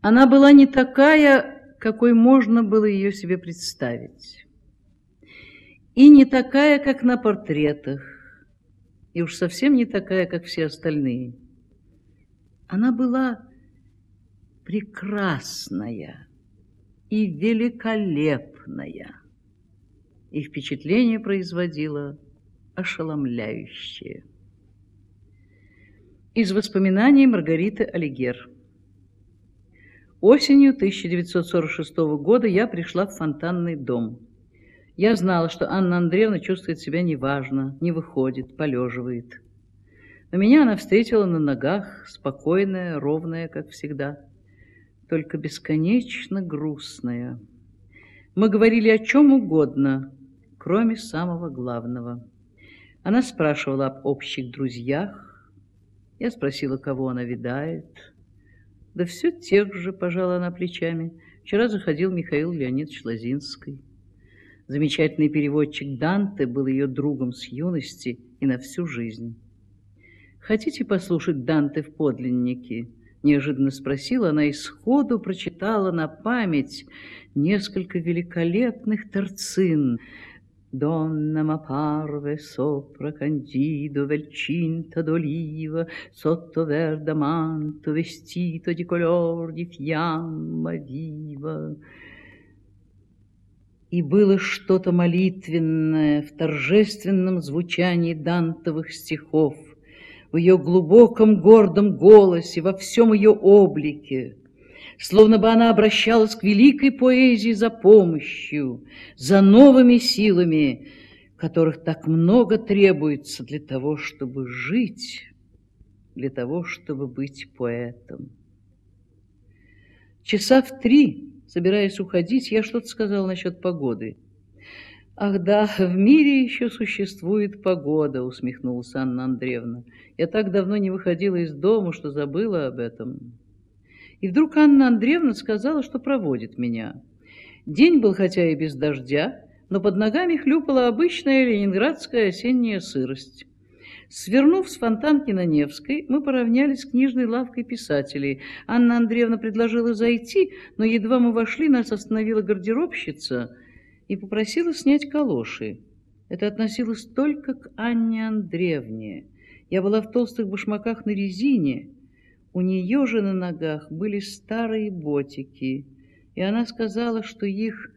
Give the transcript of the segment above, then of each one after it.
Она была не такая, какой можно было ее себе представить. И не такая, как на портретах, и уж совсем не такая, как все остальные. Она была прекрасная и великолепная, и впечатление производила ошеломляющее. Из воспоминаний Маргариты Алигер. Осенью 1946 года я пришла в фонтанный дом. Я знала, что Анна Андреевна чувствует себя неважно, не выходит, полеживает. Но меня она встретила на ногах, спокойная, ровная, как всегда, только бесконечно грустная. Мы говорили о чем угодно, кроме самого главного. Она спрашивала об общих друзьях. Я спросила, кого она видает. Да все тех же, пожала она плечами. Вчера заходил Михаил Леонидович Лозинский. Замечательный переводчик Данте был ее другом с юности и на всю жизнь. «Хотите послушать Данте в подлиннике?» Неожиданно спросила она и сходу прочитала на память несколько великолепных торцин. Donna m'apparve sopra candido vel cinta d'oliva, sotto verde manto vestito di color di fiamma viva. И было что-то молитвенное в торжественном звучании дантовых стихов, в ее глубоком гордом голосе, во всем ее облике, словно бы она обращалась к великой поэзии за помощью, за новыми силами, которых так много требуется для того, чтобы жить, для того, чтобы быть поэтом. Часа в три Собираясь уходить, я что-то сказал насчет погоды. «Ах да, в мире еще существует погода», — усмехнулась Анна Андреевна. «Я так давно не выходила из дома, что забыла об этом». И вдруг Анна Андреевна сказала, что проводит меня. День был хотя и без дождя, но под ногами хлюпала обычная ленинградская осенняя сырость. Свернув с фонтанки на Невской, мы поравнялись с книжной лавкой писателей. Анна Андреевна предложила зайти, но едва мы вошли, нас остановила гардеробщица и попросила снять калоши. Это относилось только к Анне Андреевне. Я была в толстых башмаках на резине. У нее же на ногах были старые ботики, и она сказала, что их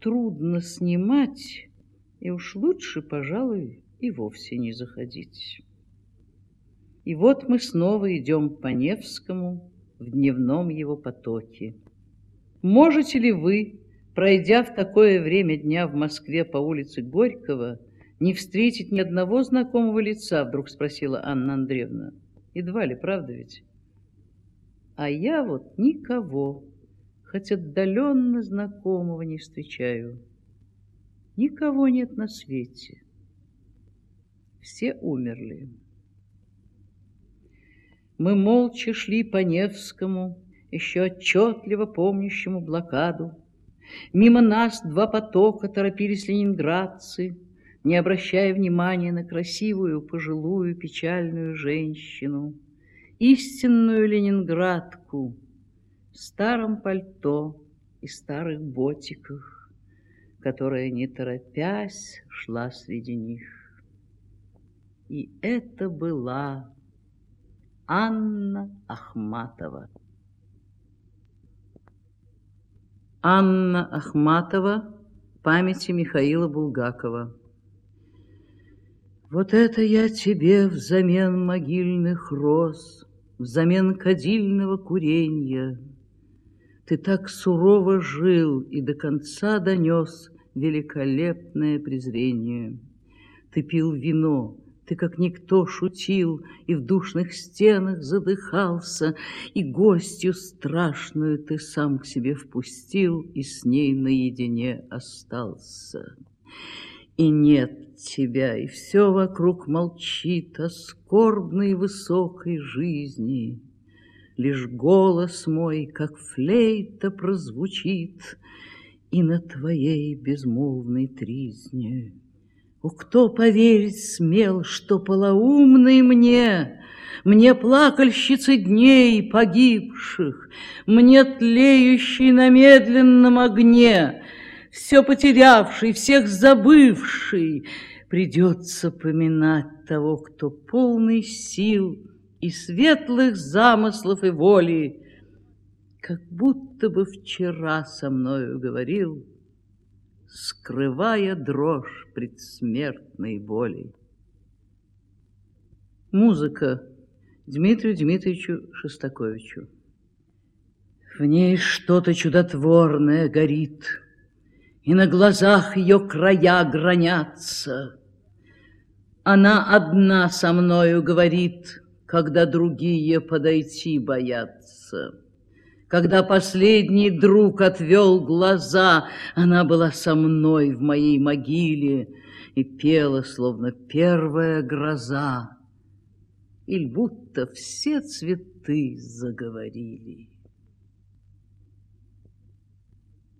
трудно снимать, и уж лучше, пожалуй, и вовсе не заходить. И вот мы снова идем по Невскому в дневном его потоке. Можете ли вы, пройдя в такое время дня в Москве по улице Горького, не встретить ни одного знакомого лица, вдруг спросила Анна Андреевна. Едва ли, правда ведь? А я вот никого, хоть отдаленно знакомого не встречаю. Никого нет на свете все умерли. Мы молча шли по Невскому, еще отчетливо помнящему блокаду. Мимо нас два потока торопились ленинградцы, не обращая внимания на красивую, пожилую, печальную женщину, истинную ленинградку в старом пальто и старых ботиках, которая, не торопясь, шла среди них. И это была Анна Ахматова. Анна Ахматова памяти Михаила Булгакова. Вот это я тебе взамен могильных роз, Взамен кадильного куренья. Ты так сурово жил и до конца донес Великолепное презрение. Ты пил вино, ты, как никто, шутил и в душных стенах задыхался, И гостью страшную ты сам к себе впустил И с ней наедине остался. И нет тебя, и все вокруг молчит О скорбной высокой жизни. Лишь голос мой, как флейта, прозвучит И на твоей безмолвной тризне. О, кто поверить смел, что полоумный мне, Мне плакальщицы дней погибших, Мне тлеющий на медленном огне, Все потерявший, всех забывший, Придется поминать того, кто полный сил И светлых замыслов и воли, Как будто бы вчера со мною говорил, скрывая дрожь предсмертной боли. Музыка Дмитрию Дмитриевичу Шостаковичу. В ней что-то чудотворное горит, И на глазах ее края гранятся. Она одна со мною говорит, Когда другие подойти боятся. Когда последний друг отвел глаза, Она была со мной в моей могиле И пела, словно первая гроза, Иль будто все цветы заговорили.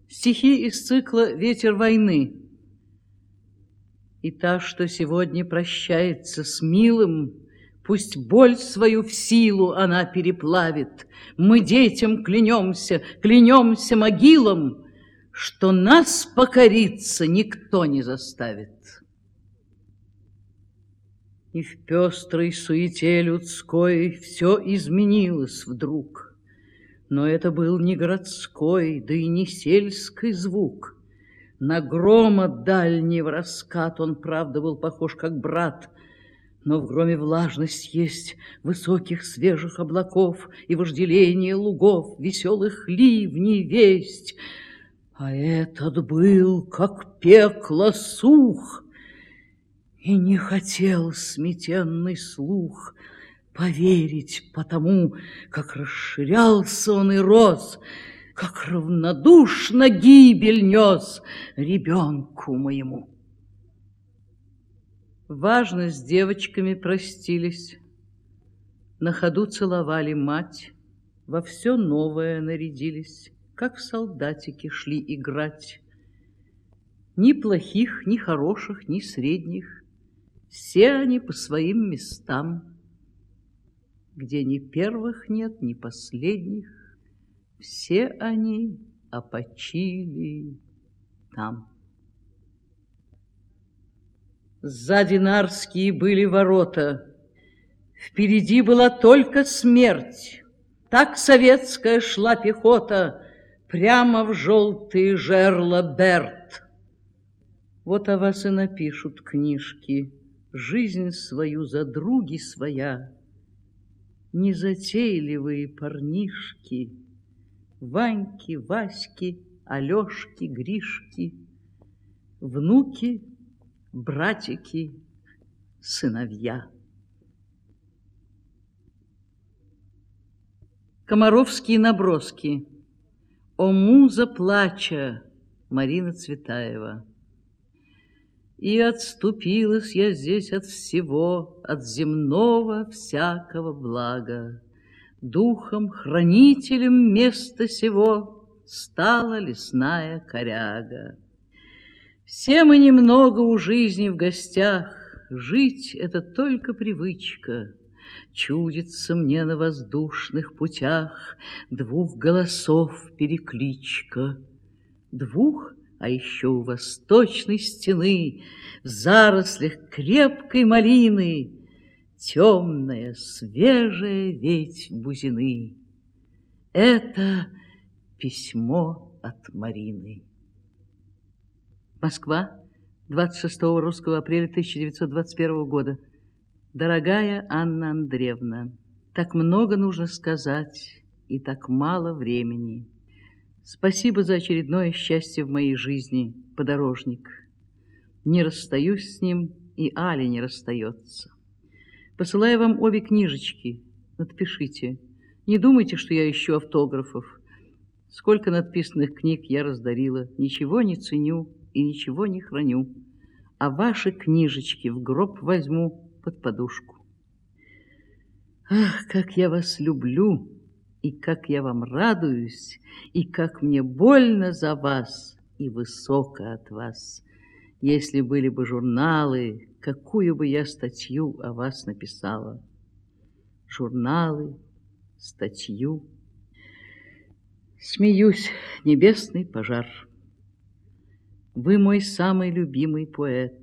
Стихи из цикла «Ветер войны». И та, что сегодня прощается с милым, Пусть боль свою в силу она переплавит. Мы детям клянемся, клянемся могилам, Что нас покориться никто не заставит. И в пестрой суете людской Все изменилось вдруг. Но это был не городской, да и не сельский звук. На грома дальнего раскат он, правда, был похож как брат — но в громе влажность есть высоких свежих облаков И вожделение лугов, веселых ливней весть. А этот был, как пекло, сух, И не хотел сметенный слух Поверить потому, как расширялся он и рос, Как равнодушно гибель нес ребенку моему. Важно с девочками простились, На ходу целовали мать, Во все новое нарядились, Как солдатики шли играть. Ни плохих, ни хороших, ни средних, Все они по своим местам, Где ни первых нет, ни последних, Все они опочили там. Сзади Нарские были ворота. Впереди была только смерть. Так советская шла пехота Прямо в желтые жерла Берт. Вот о вас и напишут книжки, Жизнь свою за други своя. Незатейливые парнишки, Ваньки, Васьки, Алешки, Гришки, Внуки — братики, сыновья. Комаровские наброски. О муза плача, Марина Цветаева. И отступилась я здесь от всего, От земного всякого блага. Духом, хранителем места сего Стала лесная коряга. Все мы немного у жизни в гостях, Жить — это только привычка. Чудится мне на воздушных путях Двух голосов перекличка. Двух, а еще у восточной стены В зарослях крепкой малины Темная, свежая ведь бузины. Это письмо от Марины. Москва, 26 русского апреля 1921 года. Дорогая Анна Андреевна, так много нужно сказать и так мало времени. Спасибо за очередное счастье в моей жизни, подорожник. Не расстаюсь с ним, и Аля не расстается. Посылаю вам обе книжечки. Надпишите. Не думайте, что я ищу автографов. Сколько надписанных книг я раздарила. Ничего не ценю, и ничего не храню, а ваши книжечки в гроб возьму под подушку. Ах, как я вас люблю, и как я вам радуюсь, и как мне больно за вас и высоко от вас. Если были бы журналы, какую бы я статью о вас написала. Журналы, статью. Смеюсь, небесный пожар. Вы мой самый любимый поэт.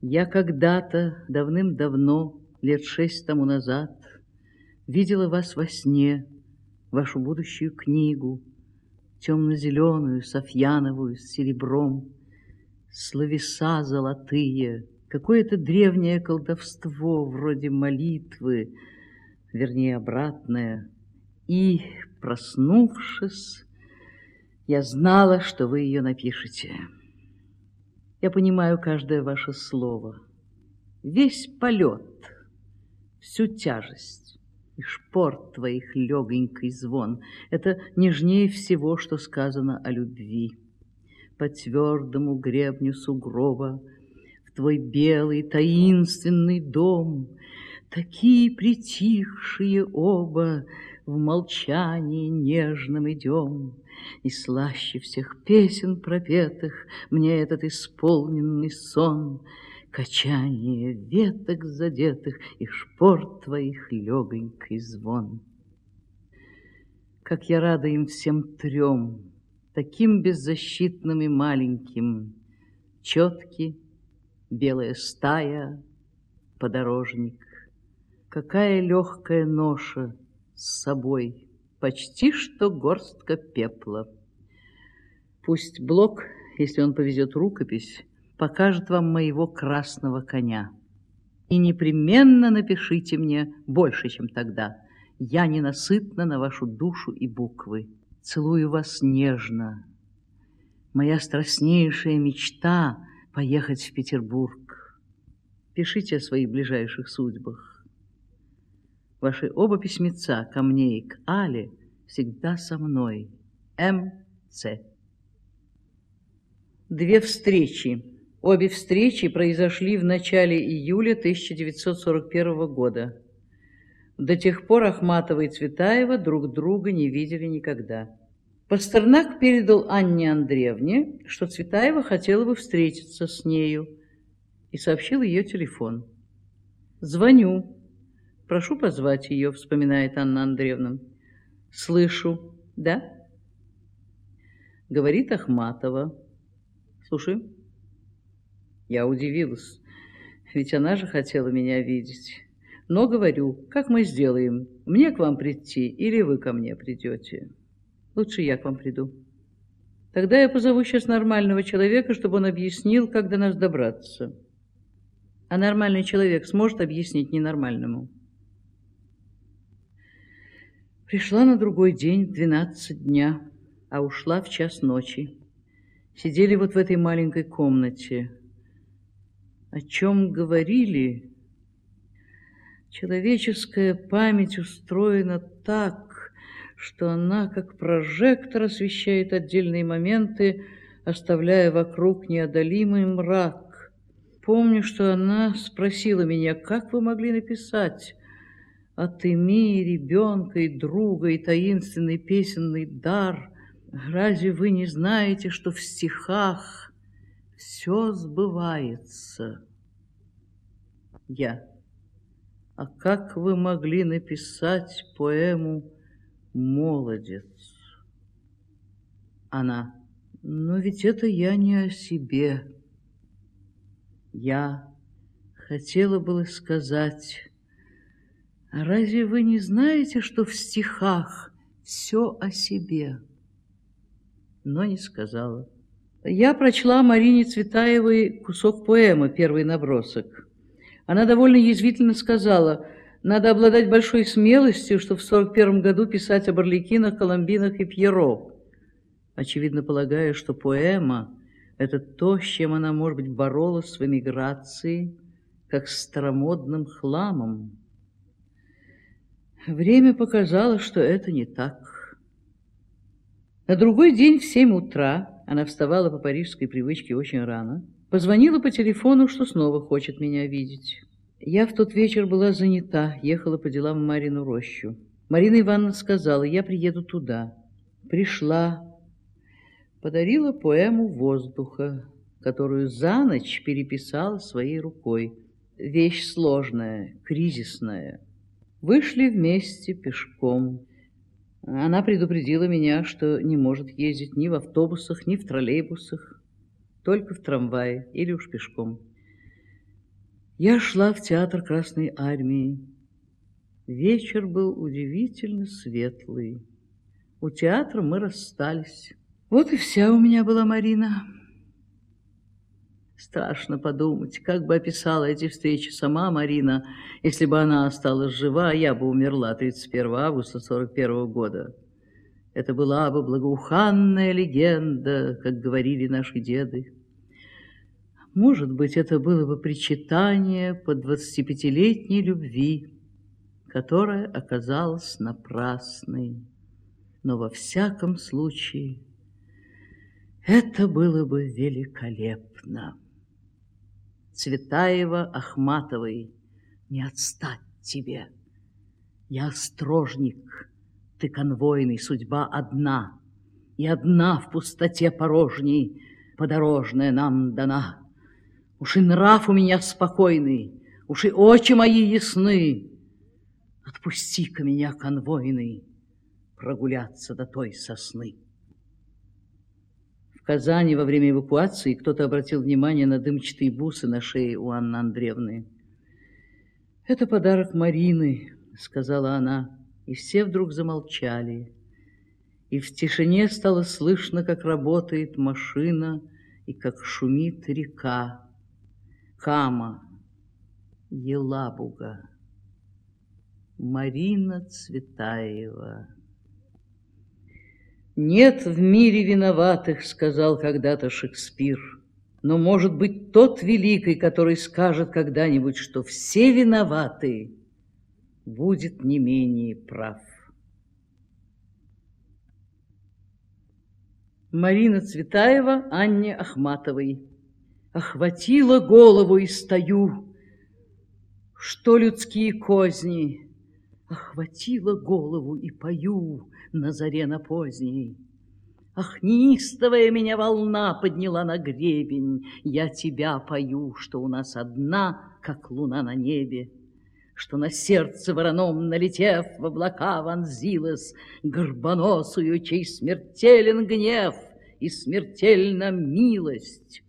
Я когда-то, давным-давно, лет шесть тому назад, видела вас во сне, вашу будущую книгу, темно-зеленую, софьяновую, с серебром, словеса золотые, какое-то древнее колдовство вроде молитвы, вернее, обратное. И, проснувшись, я знала, что вы ее напишете. Я понимаю каждое ваше слово, весь полет, всю тяжесть и шпорт твоих легонький звон. Это нежнее всего, что сказано о любви по твердому гребню сугроба В твой белый таинственный дом. Такие притихшие оба В молчании нежном идем, И слаще всех песен пропетых Мне этот исполненный сон — Качание веток задетых И шпор твоих легонький звон. Как я рада им всем трем, таким беззащитным и маленьким. Четкий, белая стая, подорожник. Какая легкая ноша с собой, почти что горстка пепла. Пусть Блок, если он повезет рукопись, покажет вам моего красного коня. И непременно напишите мне больше, чем тогда. Я ненасытна на вашу душу и буквы целую вас нежно. Моя страстнейшая мечта — поехать в Петербург. Пишите о своих ближайших судьбах. Ваши оба письмеца ко мне и к Але всегда со мной. М.Ц. Две встречи. Обе встречи произошли в начале июля 1941 года. До тех пор Ахматова и Цветаева друг друга не видели никогда. Пастернак передал Анне Андреевне, что Цветаева хотела бы встретиться с нею, и сообщил ее телефон. «Звоню. Прошу позвать ее», — вспоминает Анна Андреевна. «Слышу. Да?» Говорит Ахматова. «Слушай». Я удивилась, ведь она же хотела меня видеть. Но говорю, как мы сделаем? Мне к вам прийти или вы ко мне придете? Лучше я к вам приду. Тогда я позову сейчас нормального человека, чтобы он объяснил, как до нас добраться. А нормальный человек сможет объяснить ненормальному. Пришла на другой день в 12 дня, а ушла в час ночи. Сидели вот в этой маленькой комнате. О чем говорили, Человеческая память устроена так, что она, как прожектор, освещает отдельные моменты, оставляя вокруг неодолимый мрак. Помню, что она спросила меня, как вы могли написать «Отыми ребенка и друга и таинственный песенный дар». Разве вы не знаете, что в стихах все сбывается? Я. А как вы могли написать поэму «Молодец»? Она. Но ведь это я не о себе. Я хотела было сказать, разве вы не знаете, что в стихах все о себе? Но не сказала. Я прочла Марине Цветаевой кусок поэмы «Первый набросок». Она довольно язвительно сказала, надо обладать большой смелостью, чтобы в 41 году писать об Орликинах, Коломбинах и Пьеро, очевидно полагая, что поэма – это то, с чем она, может быть, боролась в эмиграции, как с старомодным хламом. Время показало, что это не так. На другой день в семь утра она вставала по парижской привычке очень рано – Позвонила по телефону, что снова хочет меня видеть. Я в тот вечер была занята, ехала по делам в Марину рощу. Марина Ивановна сказала, я приеду туда. Пришла, подарила поэму воздуха. которую за ночь переписала своей рукой. Вещь сложная, кризисная. Вышли вместе пешком. Она предупредила меня, что не может ездить ни в автобусах, ни в троллейбусах, только в трамвае или уж пешком. Я шла в театр Красной Армии. Вечер был удивительно светлый. У театра мы расстались. Вот и вся у меня была Марина. Страшно подумать, как бы описала эти встречи сама Марина, если бы она осталась жива, я бы умерла 31 августа 41 года. Это была бы благоуханная легенда, как говорили наши деды. Может быть, это было бы причитание по 25-летней любви, которая оказалась напрасной. Но во всяком случае это было бы великолепно. Цветаева Ахматовой, не отстать тебе. Я острожник, ты конвойный, судьба одна, И одна в пустоте порожней подорожная нам дана. Уж и нрав у меня спокойный, уж и очи мои ясны. Отпусти-ка меня, конвойный, прогуляться до той сосны. В Казани во время эвакуации кто-то обратил внимание на дымчатые бусы на шее у Анны Андреевны. «Это подарок Марины», — сказала она, и все вдруг замолчали. И в тишине стало слышно, как работает машина и как шумит река. Кама, Елабуга, Марина Цветаева. «Нет в мире виноватых», — сказал когда-то Шекспир. «Но, может быть, тот великий, который скажет когда-нибудь, что все виноваты, будет не менее прав». Марина Цветаева Анне Ахматовой. Охватила голову и стою, что людские козни. Охватила голову и пою, на заре на поздней. Ах, неистовая меня волна подняла на гребень, Я тебя пою, что у нас одна, как луна на небе, Что на сердце вороном, налетев в облака, вонзилась Горбоносую, чей смертелен гнев и смертельна милость,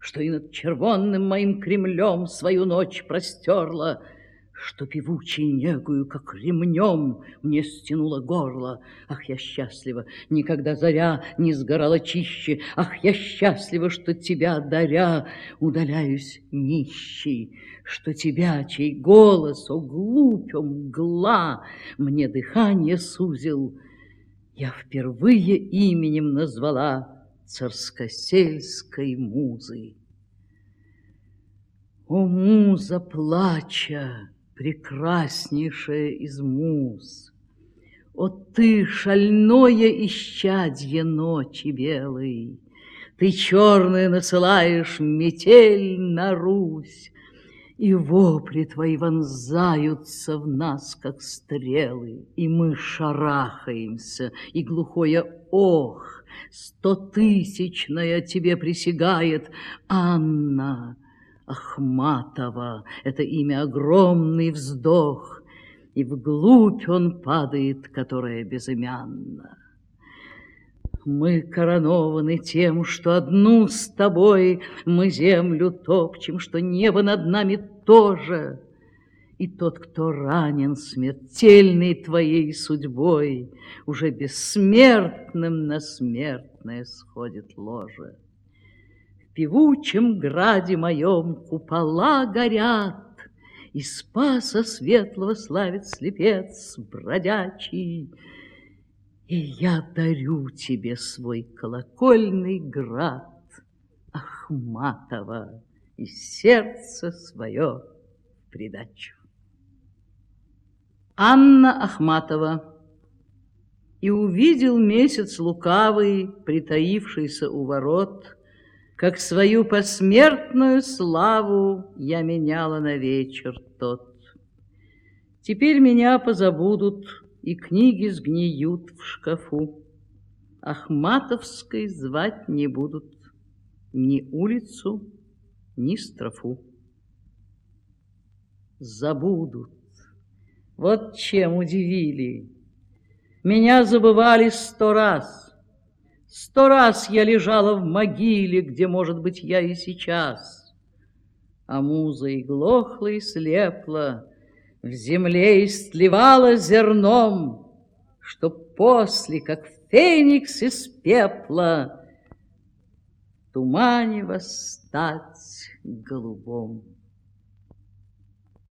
Что и над червонным моим Кремлем свою ночь простерла — что певучей негую, как ремнем, мне стянуло горло. Ах, я счастлива, никогда заря не сгорала чище. Ах, я счастлива, что тебя даря, удаляюсь нищий, что тебя, чей голос, о глупь, о мгла, мне дыхание сузил. Я впервые именем назвала царскосельской музы. О, муза плача, прекраснейшая из муз. О, ты, шальное исчадье ночи белой, Ты черное насылаешь метель на Русь, И вопли твои вонзаются в нас, как стрелы, И мы шарахаемся, и глухое ох, Стотысячная тебе присягает, Анна, Ахматова — это имя огромный вздох, И вглубь он падает, которая безымянна. Мы коронованы тем, что одну с тобой Мы землю топчем, что небо над нами тоже. И тот, кто ранен смертельной твоей судьбой, Уже бессмертным на смертное сходит ложе певучем граде моем купола горят, И спаса светлого славит слепец бродячий. И я дарю тебе свой колокольный град, Ахматова, и сердце свое придачу. Анна Ахматова И увидел месяц лукавый, притаившийся у ворот, как свою посмертную славу я меняла на вечер тот. Теперь меня позабудут, и книги сгниют в шкафу. Ахматовской звать не будут. ни улицу, ни строфу. Забудут. Вот чем удивили. Меня забывали сто раз. Сто раз я лежала в могиле, где, может быть, я и сейчас. А муза и глохла, и слепла, в земле и сливала зерном, Чтоб после, как феникс из пепла, тумане восстать голубом.